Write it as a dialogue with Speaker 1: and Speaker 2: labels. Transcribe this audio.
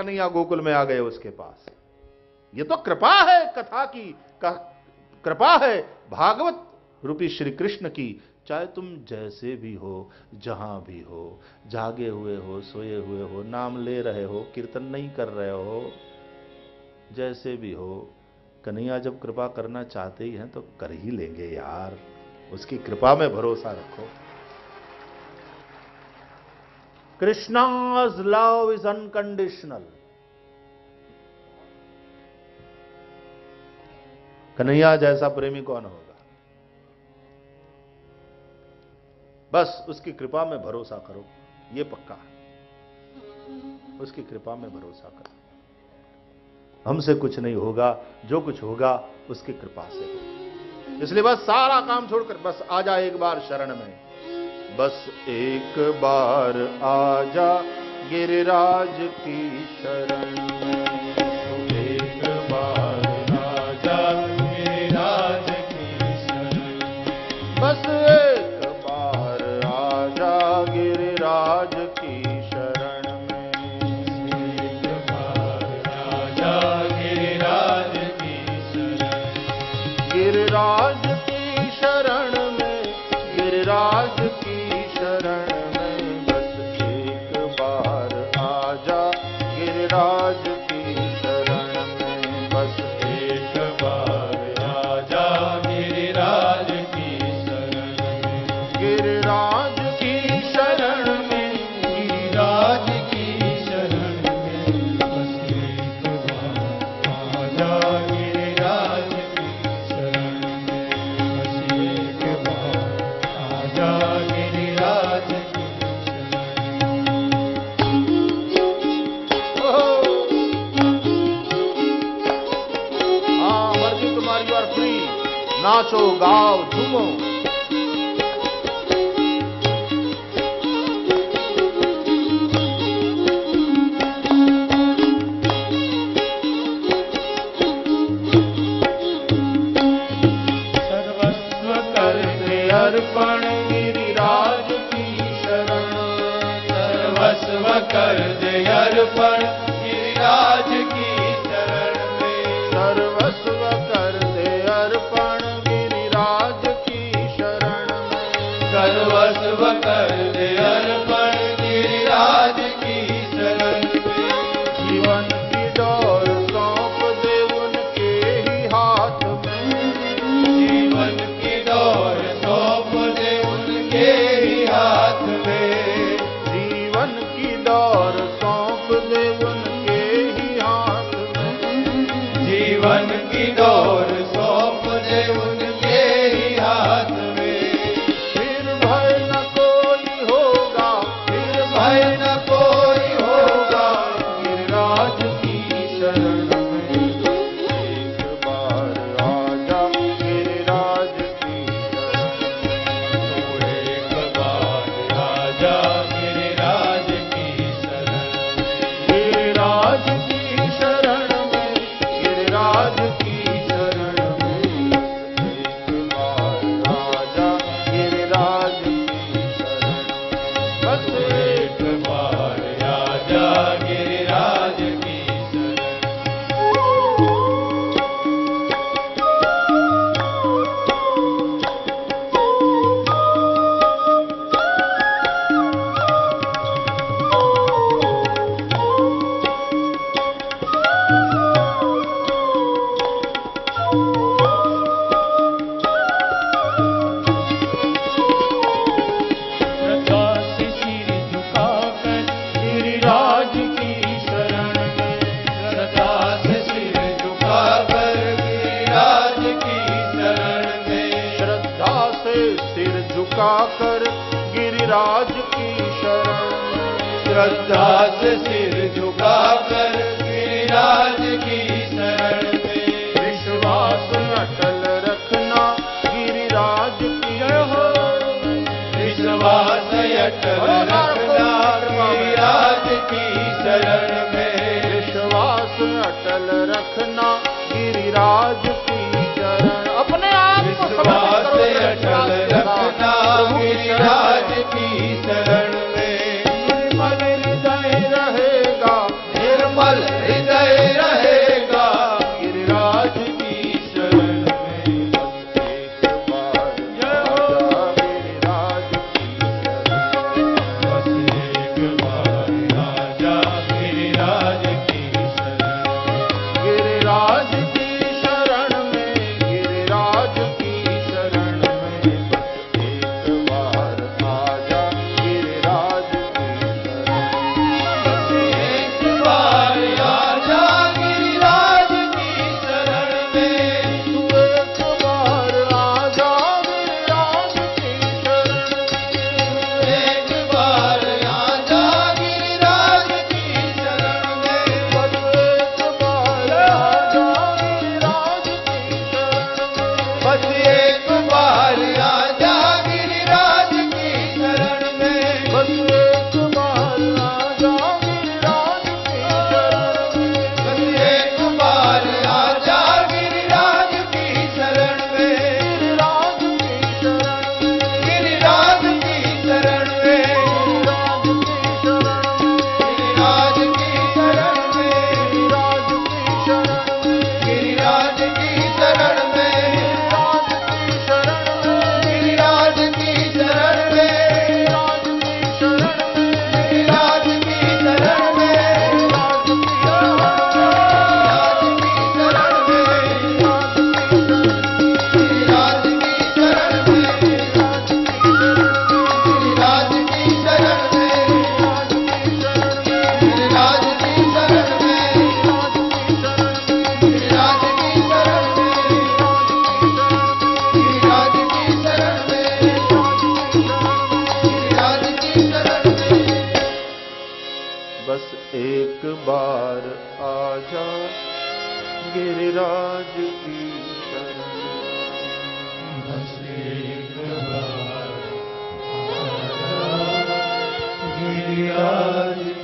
Speaker 1: कन्हैया गोकुल में आ गए उसके पास। ये तो कृपा है, कथा की कृपा है, भागवत रूपी श्री कृष्ण की। चाहे तुम जैसे भी हो, जहाँ भी हो, जागे हुए हो, सोए हुए हो, नाम ले रहे हो, कीर्तन नहीं कर रहे हो, जैसे भी हो, कन्हैया जब कृपा करना चाहते ही हैं तो कर ही लेंगे यार। उसकी कृपा में भरोसा रखो। Krishna's love is unconditional Kanhaiya जैसा प्रेमी कौन होगा? बस उसकी कृपा में भरोसा करो, ये पक्का है। उसकी कृपा में भरोसा करो। हमसे कुछ नहीं होगा, जो कुछ होगा, उसकी कृपा से। होगा इसलिए बस सारा काम छोड़कर, बस आ जा एक बार शरण में। बस एक बार आ जा गिरिराज की शरण। एक बार आ जा गिरिराज की शरण। बस नाचो गाओ झूमो। सर्वस्व करते अर्पण गिरिराज सर्वस्व कर दे अर्पण गिरिराज झुकाकर गिरिराज की शरण श्रद्धा से सिर झुकाकर गिरिराज की शरण में। श्रद्धा से सिर झुकाकर गिरिराज की शरण में। विश्वास अटल रखना गिरिराज की में विश्वास अटल गिरिराज की चरण। अपने आप को समर्पित करो
Speaker 2: अटल रखना गिरिराज की शरण में।
Speaker 1: मन हृदय रहेगा निर्मल गिरिराज की शरण गिरिराज